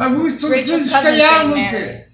আর বুঝতে Rachel's cousin's getting married.